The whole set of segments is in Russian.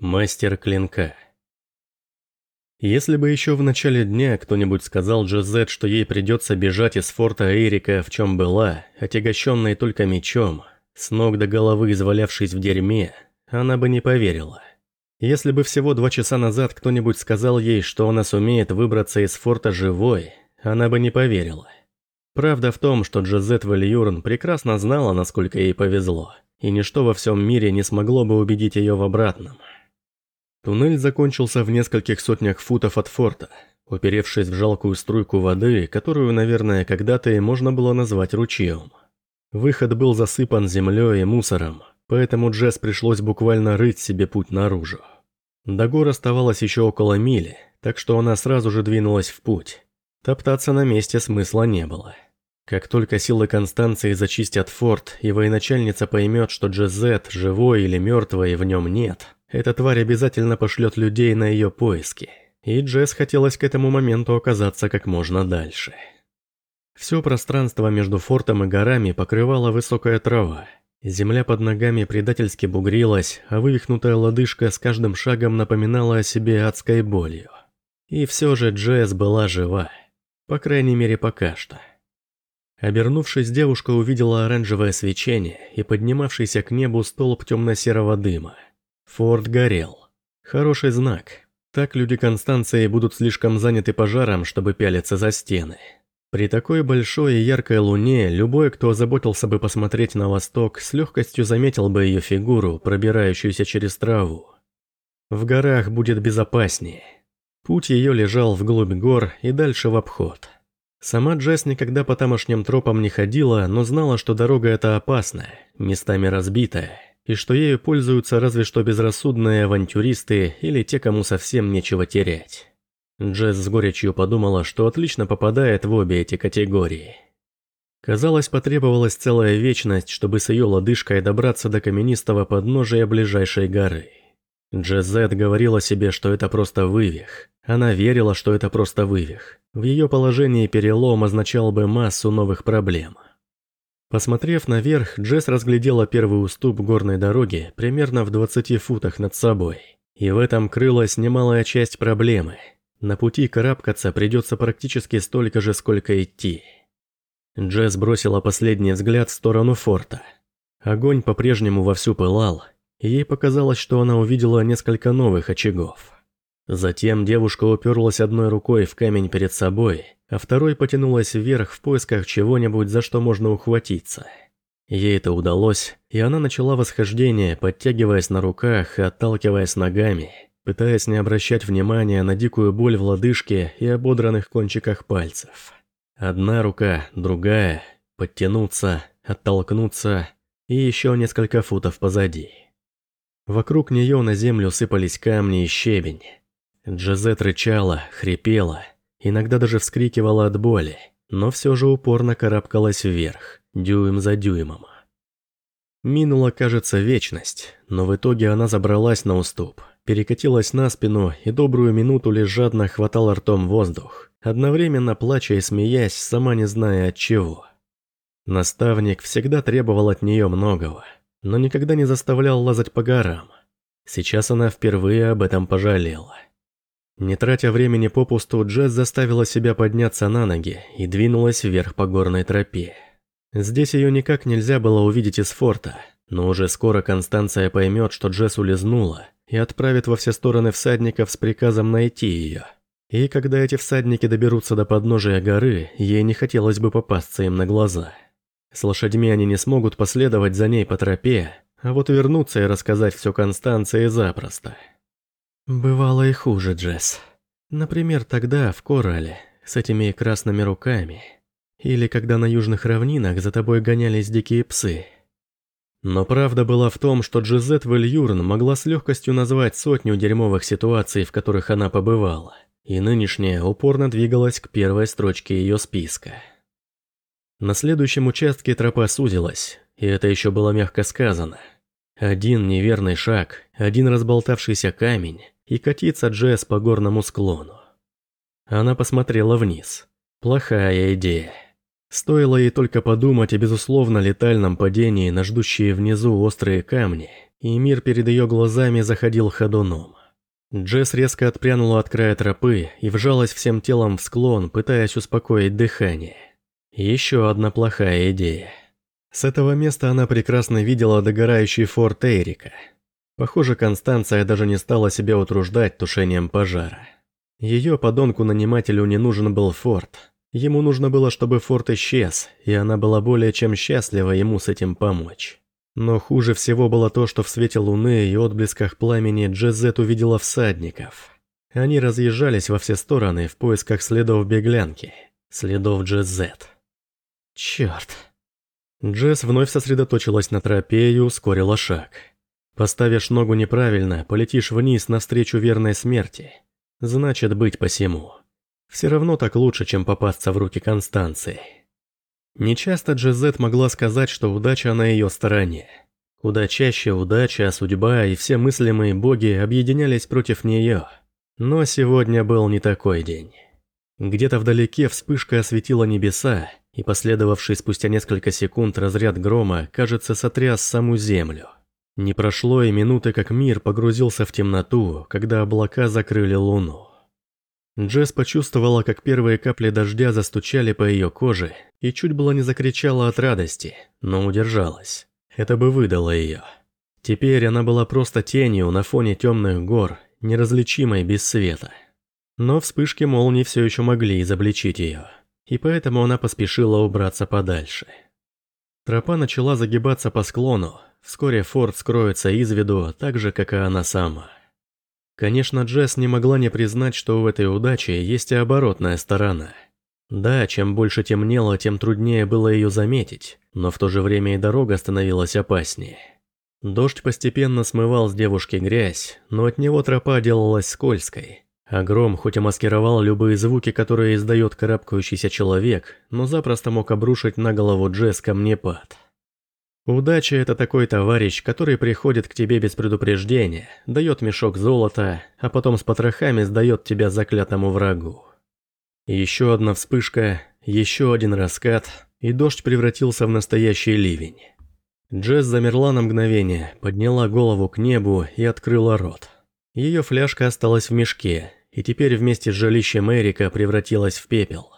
Мастер клинка. Если бы еще в начале дня кто-нибудь сказал Джозет, что ей придется бежать из форта Эрика, в чем была, отягощенной только мечом, с ног до головы извалявшись в дерьме, она бы не поверила. Если бы всего два часа назад кто-нибудь сказал ей, что она сумеет выбраться из форта живой, она бы не поверила. Правда в том, что Джозет Вальюрн прекрасно знала, насколько ей повезло, и ничто во всем мире не смогло бы убедить ее в обратном. Туннель закончился в нескольких сотнях футов от форта, уперевшись в жалкую струйку воды, которую, наверное, когда-то и можно было назвать ручьем. Выход был засыпан землей и мусором, поэтому Джесс пришлось буквально рыть себе путь наружу. До гор оставалось еще около мили, так что она сразу же двинулась в путь. Топтаться на месте смысла не было. Как только силы Констанции зачистят форт, и военачальница поймет, что Джезет, живой или мертвый, в нем нет, эта тварь обязательно пошлет людей на ее поиски, и Джесс хотелось к этому моменту оказаться как можно дальше. Все пространство между фортом и горами покрывала высокая трава. Земля под ногами предательски бугрилась, а вывихнутая лодыжка с каждым шагом напоминала о себе адской болью. И все же Джесс была жива. По крайней мере, пока что. Обернувшись, девушка увидела оранжевое свечение и поднимавшийся к небу столб темно-серого дыма. Форт горел. Хороший знак. Так люди Констанции будут слишком заняты пожаром, чтобы пялиться за стены. При такой большой и яркой луне, любой, кто озаботился бы посмотреть на восток, с легкостью заметил бы ее фигуру, пробирающуюся через траву. В горах будет безопаснее. Путь ее лежал вглубь гор и дальше в обход. Сама Джесс никогда по тамошним тропам не ходила, но знала, что дорога эта опасная, местами разбитая и что ею пользуются разве что безрассудные авантюристы или те, кому совсем нечего терять. Джесс с горечью подумала, что отлично попадает в обе эти категории. Казалось, потребовалась целая вечность, чтобы с ее лодыжкой добраться до каменистого подножия ближайшей горы. Джезет говорила себе, что это просто вывих. Она верила, что это просто вывих. В ее положении перелом означал бы массу новых проблем. Посмотрев наверх, Джесс разглядела первый уступ горной дороги примерно в 20 футах над собой. И в этом крылась немалая часть проблемы. На пути карабкаться придется практически столько же, сколько идти. Джесс бросила последний взгляд в сторону форта. Огонь по-прежнему вовсю пылал, и ей показалось, что она увидела несколько новых очагов. Затем девушка уперлась одной рукой в камень перед собой, а второй потянулась вверх в поисках чего-нибудь, за что можно ухватиться. Ей это удалось, и она начала восхождение, подтягиваясь на руках и отталкиваясь ногами, пытаясь не обращать внимания на дикую боль в лодыжке и ободранных кончиках пальцев. Одна рука, другая, подтянуться, оттолкнуться и еще несколько футов позади. Вокруг нее на землю сыпались камни и щебень. Джазет рычала, хрипела, иногда даже вскрикивала от боли, но все же упорно карабкалась вверх, дюйм за дюймом. Минула, кажется, вечность, но в итоге она забралась на уступ, перекатилась на спину и добрую минуту лишь жадно хватала ртом воздух, одновременно плача и смеясь, сама не зная от чего. Наставник всегда требовал от нее многого, но никогда не заставлял лазать по горам. Сейчас она впервые об этом пожалела. Не тратя времени попусту, Джесс заставила себя подняться на ноги и двинулась вверх по горной тропе. Здесь ее никак нельзя было увидеть из форта, но уже скоро Констанция поймет, что Джесс улизнула, и отправит во все стороны всадников с приказом найти ее. И когда эти всадники доберутся до подножия горы, ей не хотелось бы попасться им на глаза. С лошадьми они не смогут последовать за ней по тропе, а вот вернуться и рассказать все Констанции запросто. «Бывало и хуже, Джесс. Например, тогда, в Корале, с этими красными руками. Или когда на южных равнинах за тобой гонялись дикие псы». Но правда была в том, что Джизет Вильюрн могла с легкостью назвать сотню дерьмовых ситуаций, в которых она побывала, и нынешняя упорно двигалась к первой строчке ее списка. На следующем участке тропа сузилась, и это еще было мягко сказано. Один неверный шаг, один разболтавшийся камень, и катиться Джесс по горному склону. Она посмотрела вниз. Плохая идея. Стоило ей только подумать о безусловно летальном падении на ждущие внизу острые камни, и мир перед ее глазами заходил ходуном. Джесс резко отпрянула от края тропы и вжалась всем телом в склон, пытаясь успокоить дыхание. Еще одна плохая идея. С этого места она прекрасно видела догорающий форт Эрика. Похоже, Констанция даже не стала себя утруждать тушением пожара. Ее подонку-нанимателю не нужен был форт. Ему нужно было, чтобы форт исчез, и она была более чем счастлива ему с этим помочь. Но хуже всего было то, что в свете луны и отблесках пламени Джезет увидела всадников. Они разъезжались во все стороны в поисках следов беглянки, следов Джезет. Черт. Джесс вновь сосредоточилась на тропе и ускорила шаг. Поставишь ногу неправильно, полетишь вниз навстречу верной смерти. Значит, быть посему. Все равно так лучше, чем попасться в руки Констанции. Нечасто Джезет могла сказать, что удача на ее стороне. Куда чаще удача, судьба и все мыслимые боги объединялись против нее. Но сегодня был не такой день. Где-то вдалеке вспышка осветила небеса, и последовавший спустя несколько секунд разряд грома, кажется, сотряс саму землю. Не прошло и минуты, как мир погрузился в темноту, когда облака закрыли луну. Джесс почувствовала, как первые капли дождя застучали по ее коже и чуть было не закричала от радости, но удержалась. Это бы выдало ее. Теперь она была просто тенью на фоне темных гор, неразличимой без света. Но вспышки молний все еще могли изобличить ее, и поэтому она поспешила убраться подальше. Тропа начала загибаться по склону, вскоре форт скроется из виду, так же, как и она сама. Конечно, Джесс не могла не признать, что в этой удаче есть и оборотная сторона. Да, чем больше темнело, тем труднее было ее заметить, но в то же время и дорога становилась опаснее. Дождь постепенно смывал с девушки грязь, но от него тропа делалась скользкой. А гром хоть и маскировал любые звуки, которые издает карабкающийся человек, но запросто мог обрушить на голову Джесс камнепад. Удача – это такой товарищ, который приходит к тебе без предупреждения, дает мешок золота, а потом с потрохами сдает тебя заклятому врагу. Еще одна вспышка, еще один раскат, и дождь превратился в настоящий ливень. Джесс замерла на мгновение, подняла голову к небу и открыла рот. Ее фляжка осталась в мешке, и теперь вместе с жилищем Эрика превратилась в пепел.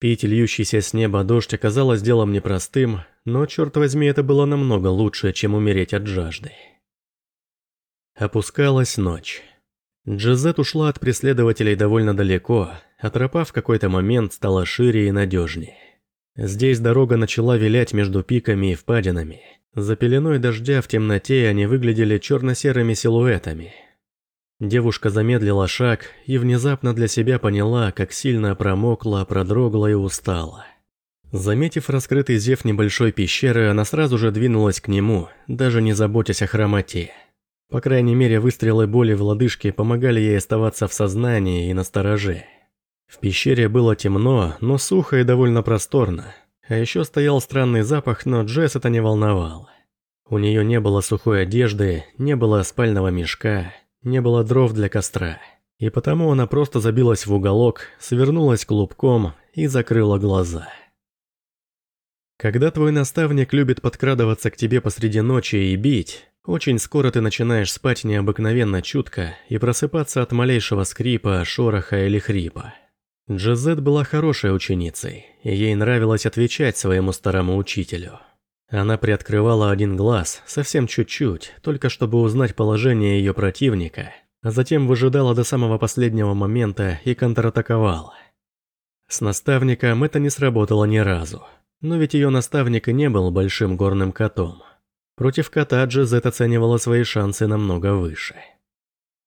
Пить льющийся с неба дождь оказалось делом непростым, но, черт возьми, это было намного лучше, чем умереть от жажды. Опускалась ночь. Джезет ушла от преследователей довольно далеко, а тропа в какой-то момент стала шире и надежнее. Здесь дорога начала вилять между пиками и впадинами. За пеленой дождя в темноте они выглядели черно-серыми силуэтами – Девушка замедлила шаг и внезапно для себя поняла, как сильно промокла, продрогла и устала. Заметив раскрытый зев небольшой пещеры, она сразу же двинулась к нему, даже не заботясь о хромоте. По крайней мере, выстрелы боли в лодыжке помогали ей оставаться в сознании и настороже. В пещере было темно, но сухо и довольно просторно. А еще стоял странный запах, но Джесс это не волновало. У нее не было сухой одежды, не было спального мешка, не было дров для костра, и потому она просто забилась в уголок, свернулась клубком и закрыла глаза. Когда твой наставник любит подкрадываться к тебе посреди ночи и бить, очень скоро ты начинаешь спать необыкновенно чутко и просыпаться от малейшего скрипа, шороха или хрипа. Джезет была хорошей ученицей, и ей нравилось отвечать своему старому учителю – она приоткрывала один глаз, совсем чуть-чуть, только чтобы узнать положение ее противника, а затем выжидала до самого последнего момента и контратаковала. С наставником это не сработало ни разу, но ведь ее наставник и не был большим горным котом. Против кота Джезет оценивала свои шансы намного выше.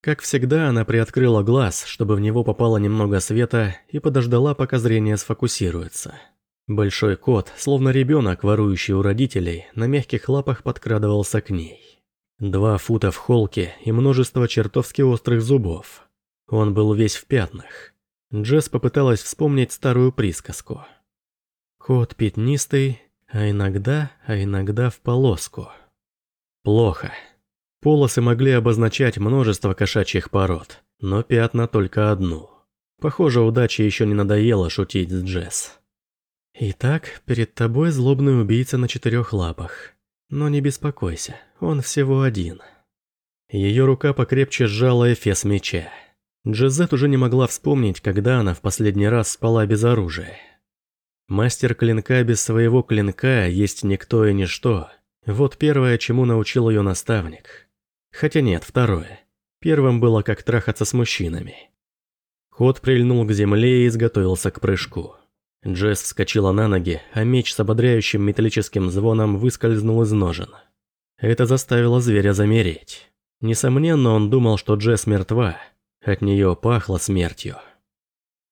Как всегда, она приоткрыла глаз, чтобы в него попало немного света, и подождала, пока зрение сфокусируется – Большой кот, словно ребенок, ворующий у родителей, на мягких лапах подкрадывался к ней. Два фута в холке и множество чертовски острых зубов. Он был весь в пятнах. Джесс попыталась вспомнить старую присказку. Кот пятнистый, а иногда, а иногда в полоску. Плохо. Полосы могли обозначать множество кошачьих пород, но пятна только одну. Похоже, удача еще не надоело шутить с Джесс. Итак, перед тобой злобный убийца на четырех лапах. Но не беспокойся, он всего один. Ее рука покрепче сжала эфес меча. Джезет уже не могла вспомнить, когда она в последний раз спала без оружия. Мастер клинка без своего клинка есть никто и ничто. Вот первое, чему научил ее наставник. Хотя нет, второе. Первым было как трахаться с мужчинами. Ход прильнул к земле и изготовился к прыжку. Джесс вскочила на ноги, а меч с ободряющим металлическим звоном выскользнул из ножен. Это заставило зверя замереть. Несомненно, он думал, что Джесс мертва. От нее пахло смертью.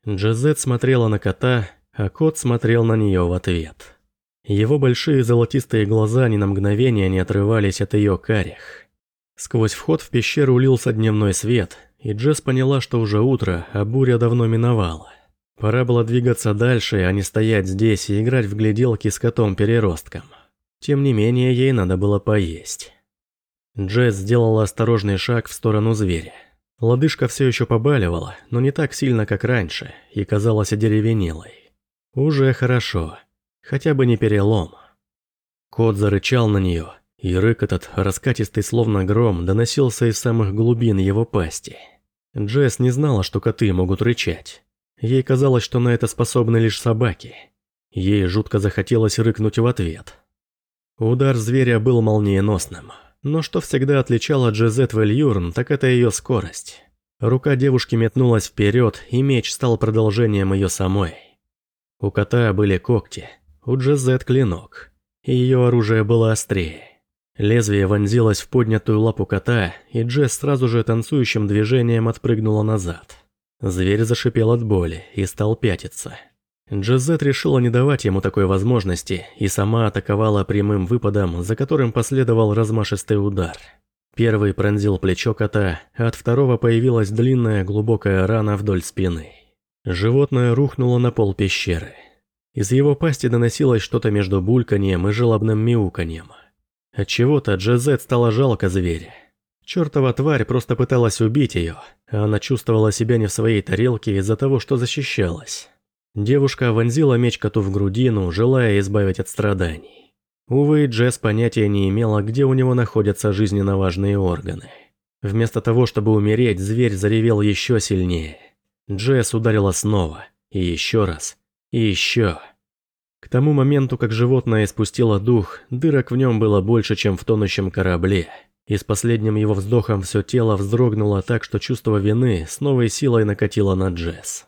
Джезет смотрела на кота, а кот смотрел на нее в ответ. Его большие золотистые глаза ни на мгновение не отрывались от ее карих. Сквозь вход в пещеру улился дневной свет, и Джесс поняла, что уже утро, а буря давно миновала. Пора было двигаться дальше, а не стоять здесь и играть в гляделки с котом-переростком. Тем не менее, ей надо было поесть. Джесс сделала осторожный шаг в сторону зверя. Лодыжка все еще побаливала, но не так сильно, как раньше, и казалась одеревенелой. Уже хорошо. Хотя бы не перелом. Кот зарычал на нее, и рык этот, раскатистый словно гром, доносился из самых глубин его пасти. Джесс не знала, что коты могут рычать. Ей казалось, что на это способны лишь собаки. Ей жутко захотелось рыкнуть в ответ. Удар зверя был молниеносным. Но что всегда отличало Джезет Вельюрн, так это ее скорость. Рука девушки метнулась вперед, и меч стал продолжением ее самой. У кота были когти, у Джезет клинок, и ее оружие было острее. Лезвие вонзилось в поднятую лапу кота, и Джесс сразу же танцующим движением отпрыгнула назад. Зверь зашипел от боли и стал пятиться. Джезет решила не давать ему такой возможности и сама атаковала прямым выпадом, за которым последовал размашистый удар. Первый пронзил плечо кота, а от второго появилась длинная глубокая рана вдоль спины. Животное рухнуло на пол пещеры. Из его пасти доносилось что-то между бульканьем и желобным мяуканьем. Отчего-то Джезет стало жалко зверя. Чертова тварь просто пыталась убить ее, а она чувствовала себя не в своей тарелке из-за того, что защищалась. Девушка вонзила меч коту в грудину, желая избавить от страданий. Увы, Джесс понятия не имела, где у него находятся жизненно важные органы. Вместо того, чтобы умереть, зверь заревел еще сильнее. Джесс ударила снова, и еще раз, и еще. К тому моменту, как животное испустило дух, дырок в нем было больше, чем в тонущем корабле – и с последним его вздохом все тело вздрогнуло так, что чувство вины с новой силой накатило на Джесс.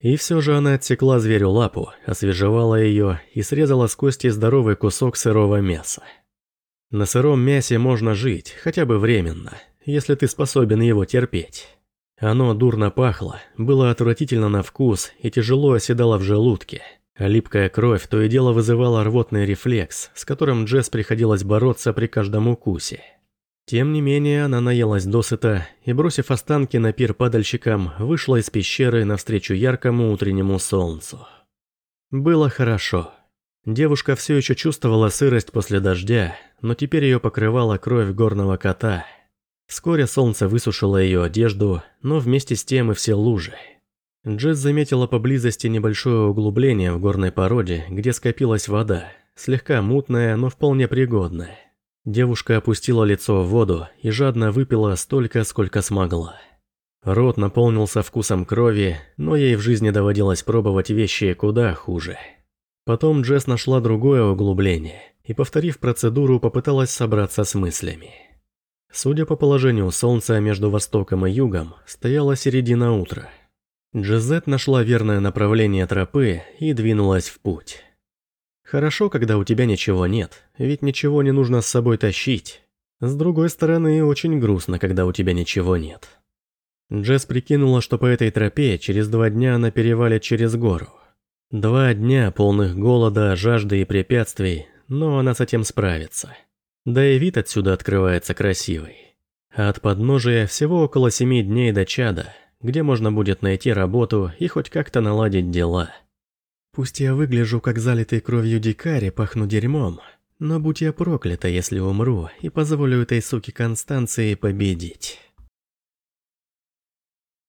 И все же она отсекла зверю лапу, освежевала ее и срезала с кости здоровый кусок сырого мяса. На сыром мясе можно жить, хотя бы временно, если ты способен его терпеть. Оно дурно пахло, было отвратительно на вкус и тяжело оседало в желудке, липкая кровь то и дело вызывала рвотный рефлекс, с которым Джесс приходилось бороться при каждом укусе. Тем не менее, она наелась досыта и, бросив останки на пир падальщикам, вышла из пещеры навстречу яркому утреннему солнцу. Было хорошо. Девушка все еще чувствовала сырость после дождя, но теперь ее покрывала кровь горного кота. Вскоре солнце высушило ее одежду, но вместе с тем и все лужи. Джесс заметила поблизости небольшое углубление в горной породе, где скопилась вода, слегка мутная, но вполне пригодная. Девушка опустила лицо в воду и жадно выпила столько, сколько смогла. Рот наполнился вкусом крови, но ей в жизни доводилось пробовать вещи куда хуже. Потом Джесс нашла другое углубление и, повторив процедуру, попыталась собраться с мыслями. Судя по положению солнца между востоком и югом, стояла середина утра. Джезет нашла верное направление тропы и двинулась в путь. Хорошо, когда у тебя ничего нет, ведь ничего не нужно с собой тащить. С другой стороны, очень грустно, когда у тебя ничего нет. Джесс прикинула, что по этой тропе через два дня она перевалит через гору. Два дня полных голода, жажды и препятствий, но она с этим справится. Да и вид отсюда открывается красивый. А от подножия всего около семи дней до чада, где можно будет найти работу и хоть как-то наладить дела – Пусть я выгляжу как залитый кровью дикарь и пахну дерьмом, но будь я проклята, если умру и позволю этой суке Констанции победить.